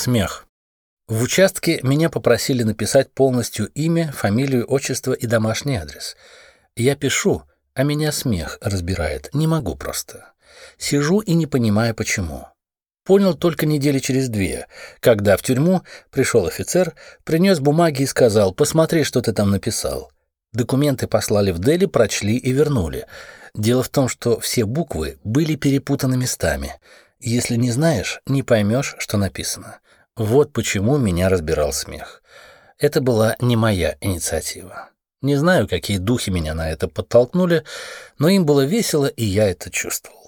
Смех. В участке меня попросили написать полностью имя, фамилию, отчество и домашний адрес. Я пишу, а меня смех разбирает. Не могу просто. Сижу и не понимаю, почему. Понял только недели через две, когда в тюрьму пришел офицер, принес бумаги и сказал, посмотри, что ты там написал. Документы послали в Дели, прочли и вернули. Дело в том, что все буквы были перепутаны местами. Если не знаешь, не поймешь, что написано. Вот почему меня разбирал смех. Это была не моя инициатива. Не знаю, какие духи меня на это подтолкнули, но им было весело, и я это чувствовал.